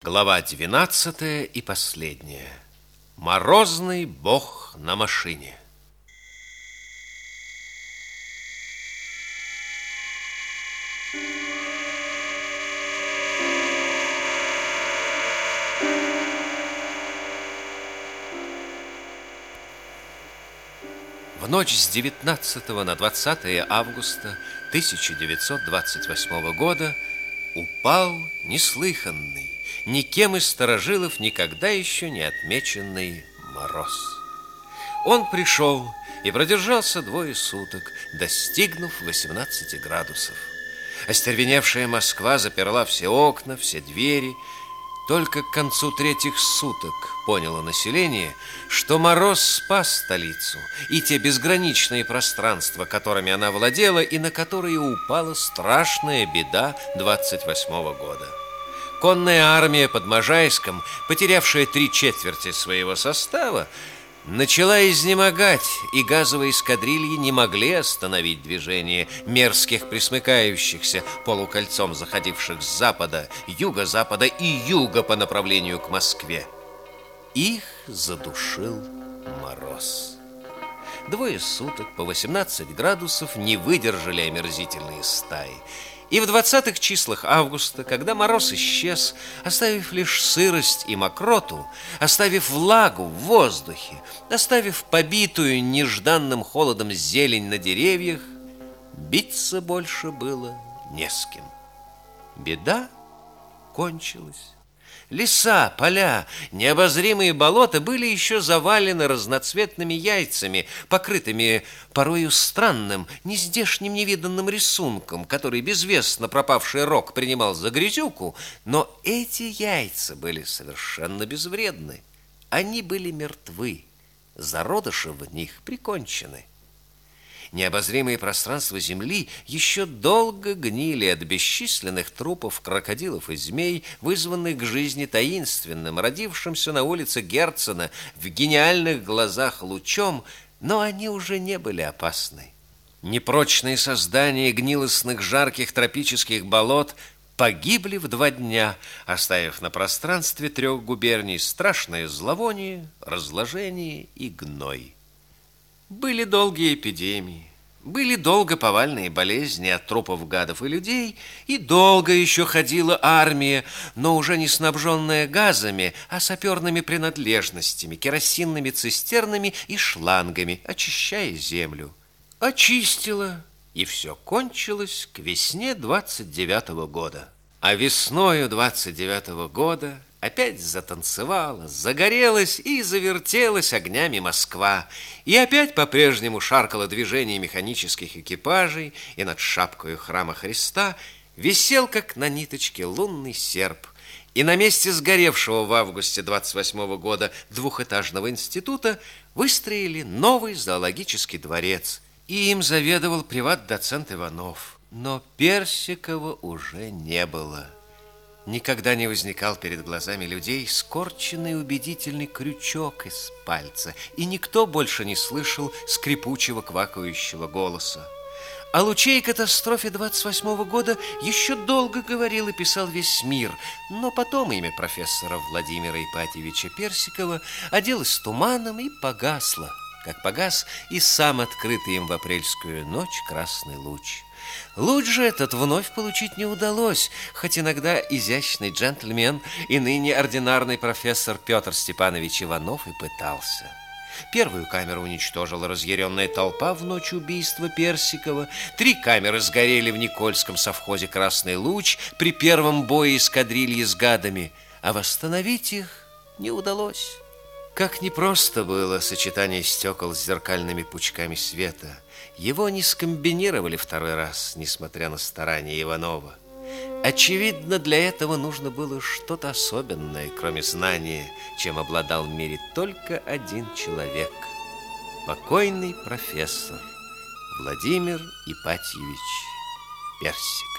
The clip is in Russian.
Глава 12 и последняя. Морозный бог на машине. В ночь с 19 на 20 августа 1928 года упал неслыханный, никем из сторожилов никогда еще не отмеченный мороз. Он пришел и продержался двое суток, достигнув 18 градусов. Остервеневшая Москва заперла все окна, все двери, только к концу третьих суток поняло население, что мороз спас столицу и те безграничные пространства, которыми она владела и на которые упала страшная беда 28 -го года. Конная армия под Можайском, потерявшая три четверти своего состава, начала изнемогать, и газовые эскадрильи не могли остановить движение мерзких присмыкающихся полукольцом заходивших с запада, юго-запада и юга по направлению к Москве. Их задушил мороз. Двое суток по 18 градусов не выдержали омерзительные стаи, и в двадцатых числах августа, когда мороз исчез, оставив лишь сырость и мокроту, оставив влагу в воздухе, оставив побитую нежданным холодом зелень на деревьях, биться больше было не с кем. Беда кончилась. Леса, поля, необозримые болота были еще завалены разноцветными яйцами, покрытыми порою странным, нездешним невиданным рисунком, который безвестно пропавший рок принимал за грязюку, но эти яйца были совершенно безвредны. Они были мертвы, зародыши в них прикончены. Необозримые пространства земли еще долго гнили от бесчисленных трупов крокодилов и змей, вызванных к жизни таинственным, родившимся на улице Герцена в гениальных глазах лучом, но они уже не были опасны. Непрочные создания гнилостных жарких тропических болот погибли в два дня, оставив на пространстве трех губерний страшное зловоние, разложение и гной. Были долгие эпидемии, были долго повальные болезни от трупов гадов и людей, и долго еще ходила армия, но уже не снабженная газами, а саперными принадлежностями, керосинными цистернами и шлангами, очищая землю. Очистила, и все кончилось к весне 29 -го года. А весною 29 -го года Опять затанцевала, загорелась и завертелась огнями Москва. И опять по-прежнему шаркало движение механических экипажей, и над шапкой храма Христа висел, как на ниточке, лунный серп. И на месте сгоревшего в августе 28 -го года двухэтажного института выстроили новый зоологический дворец. И им заведовал приват-доцент Иванов. Но Персикова уже не было никогда не возникал перед глазами людей скорченный убедительный крючок из пальца, и никто больше не слышал скрипучего квакающего голоса. О лучей катастрофе 28 года еще долго говорил и писал весь мир, но потом имя профессора Владимира Ипатьевича Персикова оделось туманом и погасло, как погас и сам открытый им в апрельскую ночь красный луч. Луч же этот вновь получить не удалось, хоть иногда изящный джентльмен и ныне ординарный профессор Петр Степанович Иванов и пытался. Первую камеру уничтожила разъяренная толпа в ночь убийства Персикова. Три камеры сгорели в Никольском совхозе «Красный луч» при первом бое эскадрильи с гадами, а восстановить их не удалось. Как непросто было сочетание стекол с зеркальными пучками света – его не скомбинировали второй раз, несмотря на старания Иванова. Очевидно, для этого нужно было что-то особенное, кроме знания, чем обладал в мире только один человек. Покойный профессор Владимир Ипатьевич Персик.